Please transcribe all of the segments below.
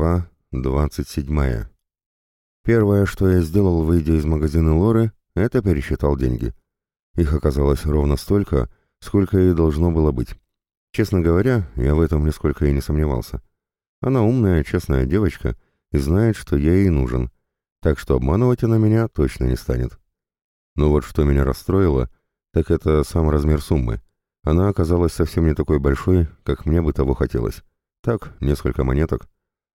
Глава 27. Первое, что я сделал, выйдя из магазина Лоры, это пересчитал деньги. Их оказалось ровно столько, сколько и должно было быть. Честно говоря, я в этом нисколько и не сомневался. Она умная, честная девочка и знает, что я ей нужен, так что обманывать она меня точно не станет. Но вот что меня расстроило, так это сам размер суммы. Она оказалась совсем не такой большой, как мне бы того хотелось. Так, несколько монеток.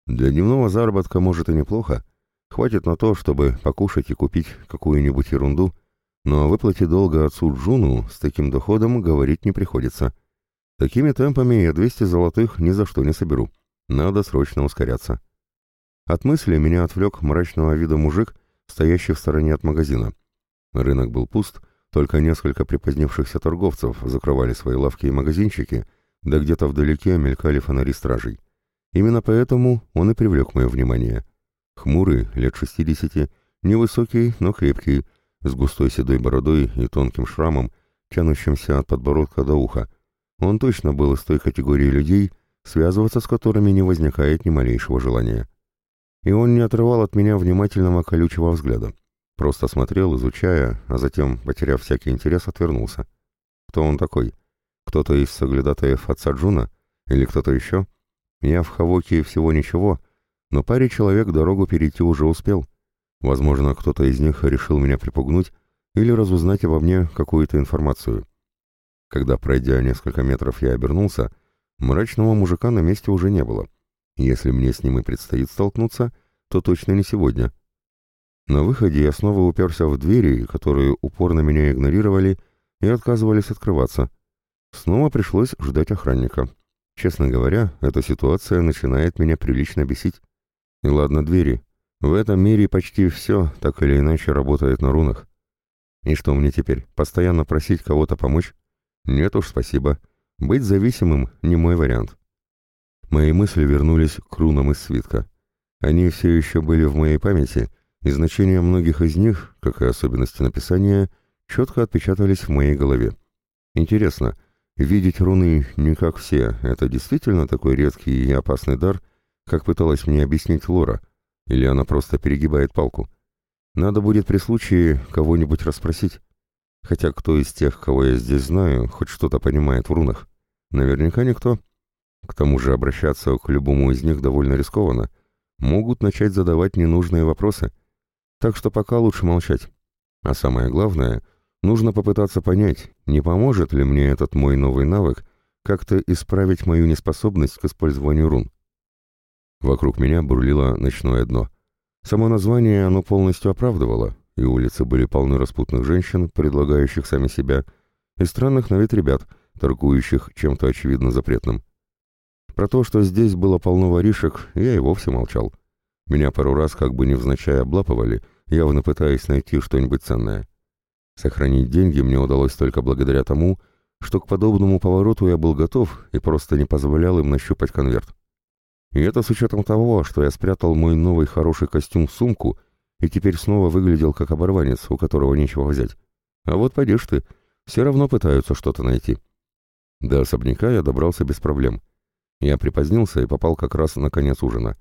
Для дневного заработка, может, и неплохо. Хватит на то, чтобы покушать и купить какую-нибудь ерунду, но о выплате долга отцу Джуну с таким доходом говорить не приходится. Такими темпами я 200 золотых ни за что не соберу. Надо срочно ускоряться. От мысли меня отвлек мрачного вида мужик, стоящий в стороне от магазина. Рынок был пуст, только несколько припозднившихся торговцев закрывали свои лавки и магазинчики, да где-то вдалеке мелькали фонари стражей. Именно поэтому он и привлек мое внимание. Хмурый, лет шестидесяти, невысокий, но крепкий, с густой седой бородой и тонким шрамом, тянущимся от подбородка до уха. Он точно был из той категории людей, связываться с которыми не возникает ни малейшего желания. И он не отрывал от меня внимательного колючего взгляда. Просто смотрел, изучая, а затем, потеряв всякий интерес, отвернулся. Кто он такой? Кто-то из соглядатаев отца Джуна? Или кто-то еще? Я в Хавоке всего ничего, но паре человек дорогу перейти уже успел. Возможно, кто-то из них решил меня припугнуть или разузнать обо мне какую-то информацию. Когда, пройдя несколько метров, я обернулся, мрачного мужика на месте уже не было. Если мне с ним и предстоит столкнуться, то точно не сегодня. На выходе я снова уперся в двери, которые упорно меня игнорировали и отказывались открываться. Снова пришлось ждать охранника. Честно говоря, эта ситуация начинает меня прилично бесить. И ладно двери. В этом мире почти все так или иначе работает на рунах. И что мне теперь, постоянно просить кого-то помочь? Нет уж, спасибо. Быть зависимым не мой вариант. Мои мысли вернулись к рунам из свитка. Они все еще были в моей памяти, и значения многих из них, как и особенности написания, четко отпечатались в моей голове. Интересно, Видеть руны не как все, это действительно такой редкий и опасный дар, как пыталась мне объяснить Лора, или она просто перегибает палку. Надо будет при случае кого-нибудь расспросить. Хотя кто из тех, кого я здесь знаю, хоть что-то понимает в рунах? Наверняка никто. К тому же обращаться к любому из них довольно рискованно. Могут начать задавать ненужные вопросы. Так что пока лучше молчать. А самое главное — Нужно попытаться понять, не поможет ли мне этот мой новый навык как-то исправить мою неспособность к использованию рун. Вокруг меня бурлило ночное дно. Само название оно полностью оправдывало, и улицы были полны распутных женщин, предлагающих сами себя, и странных на вид ребят, торгующих чем-то очевидно запретным. Про то, что здесь было полно воришек, я и вовсе молчал. Меня пару раз как бы невзначай облапывали, явно пытаясь найти что-нибудь ценное. Сохранить деньги мне удалось только благодаря тому, что к подобному повороту я был готов и просто не позволял им нащупать конверт. И это с учетом того, что я спрятал мой новый хороший костюм в сумку и теперь снова выглядел как оборванец, у которого нечего взять. А вот пойдешь ты, все равно пытаются что-то найти. До особняка я добрался без проблем. Я припозднился и попал как раз на конец ужина.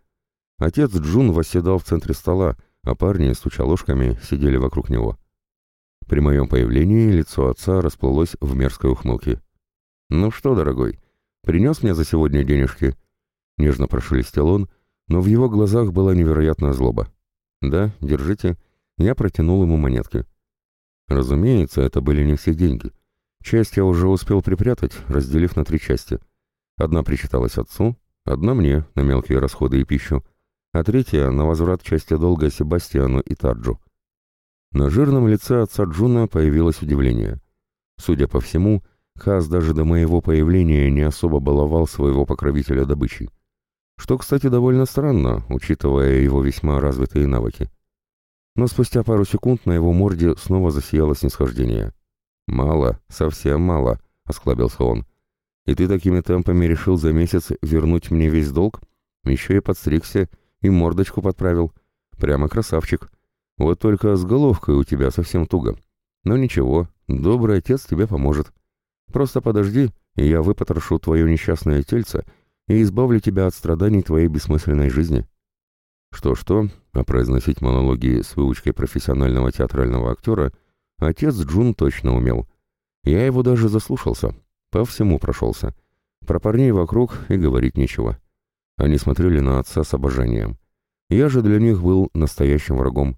Отец Джун восседал в центре стола, а парни, стуча ложками, сидели вокруг него. При моем появлении лицо отца расплылось в мерзкой ухмылке. «Ну что, дорогой, принес мне за сегодня денежки?» Нежно прошелестел он, но в его глазах была невероятная злоба. «Да, держите». Я протянул ему монетки. Разумеется, это были не все деньги. Часть я уже успел припрятать, разделив на три части. Одна причиталась отцу, одна мне на мелкие расходы и пищу, а третья на возврат части долга Себастьяну и Тарджу. На жирном лице отца Джуна появилось удивление. Судя по всему, Хас даже до моего появления не особо баловал своего покровителя добычей. Что, кстати, довольно странно, учитывая его весьма развитые навыки. Но спустя пару секунд на его морде снова засияло снисхождение. «Мало, совсем мало», — осклабился он. «И ты такими темпами решил за месяц вернуть мне весь долг? Еще и подстригся, и мордочку подправил. Прямо красавчик. Вот только с головкой у тебя совсем туго. Но ничего, добрый отец тебе поможет. Просто подожди, и я выпотрошу твое несчастное тельце и избавлю тебя от страданий твоей бессмысленной жизни. Что-что, а произносить монологи с выучкой профессионального театрального актера отец Джун точно умел. Я его даже заслушался, по всему прошелся. Про парней вокруг и говорить нечего. Они смотрели на отца с обожанием. Я же для них был настоящим врагом.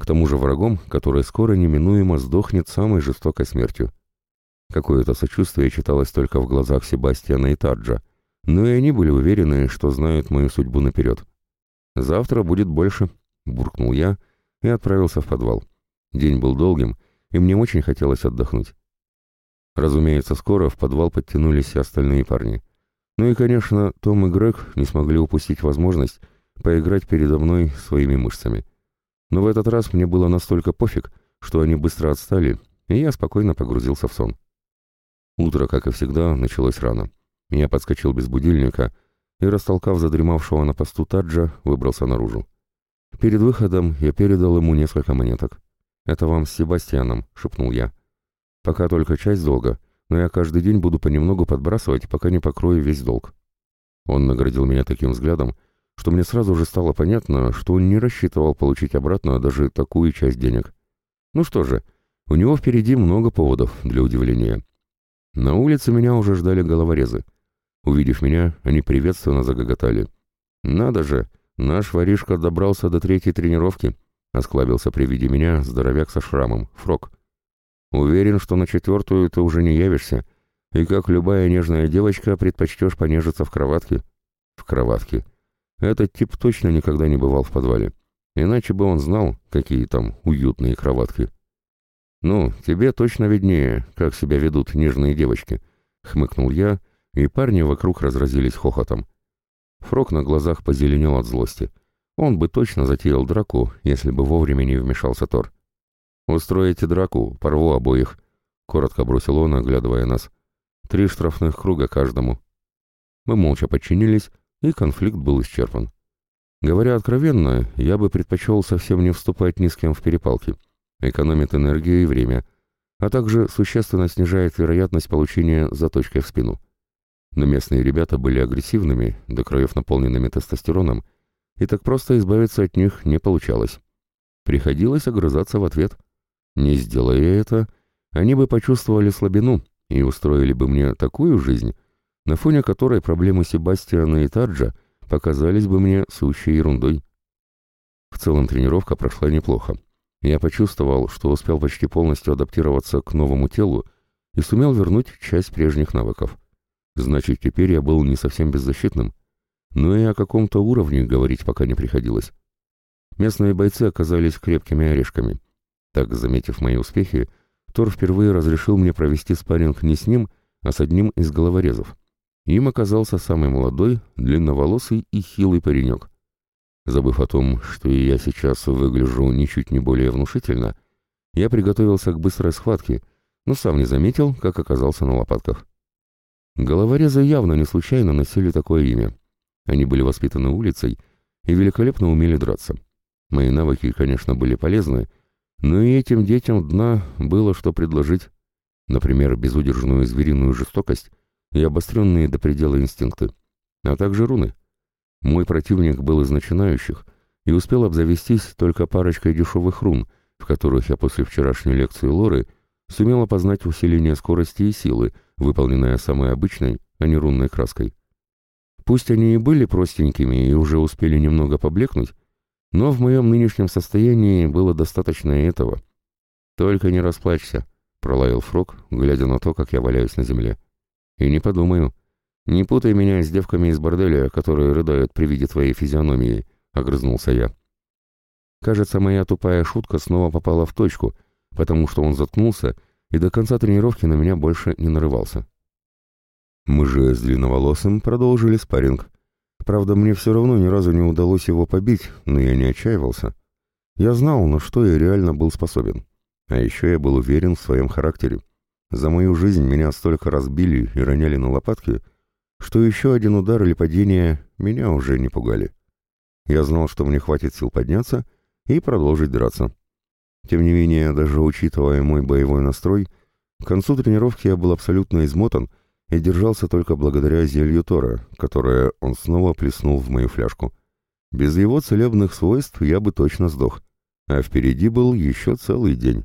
К тому же врагом, который скоро неминуемо сдохнет самой жестокой смертью. Какое-то сочувствие читалось только в глазах Себастьяна и Таджа, но и они были уверены, что знают мою судьбу наперед. «Завтра будет больше», — буркнул я и отправился в подвал. День был долгим, и мне очень хотелось отдохнуть. Разумеется, скоро в подвал подтянулись и остальные парни. Ну и, конечно, Том и Грег не смогли упустить возможность поиграть передо мной своими мышцами. Но в этот раз мне было настолько пофиг, что они быстро отстали, и я спокойно погрузился в сон. Утро, как и всегда, началось рано. Я подскочил без будильника и, растолкав задремавшего на посту Таджа, выбрался наружу. Перед выходом я передал ему несколько монеток. «Это вам с Себастьяном», — шепнул я. «Пока только часть долга, но я каждый день буду понемногу подбрасывать, пока не покрою весь долг». Он наградил меня таким взглядом, что мне сразу же стало понятно, что он не рассчитывал получить обратно даже такую часть денег. Ну что же, у него впереди много поводов для удивления. На улице меня уже ждали головорезы. Увидев меня, они приветственно загоготали. «Надо же, наш воришка добрался до третьей тренировки», — осклабился при виде меня здоровяк со шрамом, Фрок. «Уверен, что на четвертую ты уже не явишься, и как любая нежная девочка предпочтешь понежиться в кроватке». «В кроватке», этот тип точно никогда не бывал в подвале. Иначе бы он знал, какие там уютные кроватки. «Ну, тебе точно виднее, как себя ведут нежные девочки», — хмыкнул я, и парни вокруг разразились хохотом. Фрок на глазах позеленел от злости. Он бы точно затеял драку, если бы вовремя не вмешался Тор. «Устроите драку, порву обоих», — коротко бросил он, оглядывая нас. «Три штрафных круга каждому». Мы молча подчинились, и конфликт был исчерпан. Говоря откровенно, я бы предпочел совсем не вступать ни с кем в перепалки. Экономит энергию и время, а также существенно снижает вероятность получения заточкой в спину. Но местные ребята были агрессивными, до краев наполненными тестостероном, и так просто избавиться от них не получалось. Приходилось огрызаться в ответ. Не сделая это, они бы почувствовали слабину и устроили бы мне такую жизнь, на фоне которой проблемы Себастьяна и Таджа показались бы мне сущей ерундой. В целом тренировка прошла неплохо. Я почувствовал, что успел почти полностью адаптироваться к новому телу и сумел вернуть часть прежних навыков. Значит, теперь я был не совсем беззащитным. Но и о каком-то уровне говорить пока не приходилось. Местные бойцы оказались крепкими орешками. Так, заметив мои успехи, Тор впервые разрешил мне провести спарринг не с ним, а с одним из головорезов. Им оказался самый молодой, длинноволосый и хилый паренек. Забыв о том, что и я сейчас выгляжу ничуть не более внушительно, я приготовился к быстрой схватке, но сам не заметил, как оказался на лопатках. Головорезы явно не случайно носили такое имя. Они были воспитаны улицей и великолепно умели драться. Мои навыки, конечно, были полезны, но и этим детям дна было что предложить. Например, безудержную звериную жестокость и обостренные до предела инстинкты, а также руны. Мой противник был из начинающих и успел обзавестись только парочкой дешевых рун, в которых я после вчерашней лекции Лоры сумел опознать усиление скорости и силы, выполненное самой обычной, а не рунной краской. Пусть они и были простенькими и уже успели немного поблекнуть, но в моем нынешнем состоянии было достаточно этого. «Только не расплачься», — пролаял Фрог, глядя на то, как я валяюсь на земле. И не подумаю. Не путай меня с девками из борделя, которые рыдают при виде твоей физиономии, — огрызнулся я. Кажется, моя тупая шутка снова попала в точку, потому что он заткнулся и до конца тренировки на меня больше не нарывался. Мы же с длинноволосым продолжили спарринг. Правда, мне все равно ни разу не удалось его побить, но я не отчаивался. Я знал, на что я реально был способен. А еще я был уверен в своем характере. За мою жизнь меня столько разбили и роняли на лопатки, что еще один удар или падение меня уже не пугали. Я знал, что мне хватит сил подняться и продолжить драться. Тем не менее, даже учитывая мой боевой настрой, к концу тренировки я был абсолютно измотан и держался только благодаря зелью Тора, которое он снова плеснул в мою фляжку. Без его целебных свойств я бы точно сдох, а впереди был еще целый день.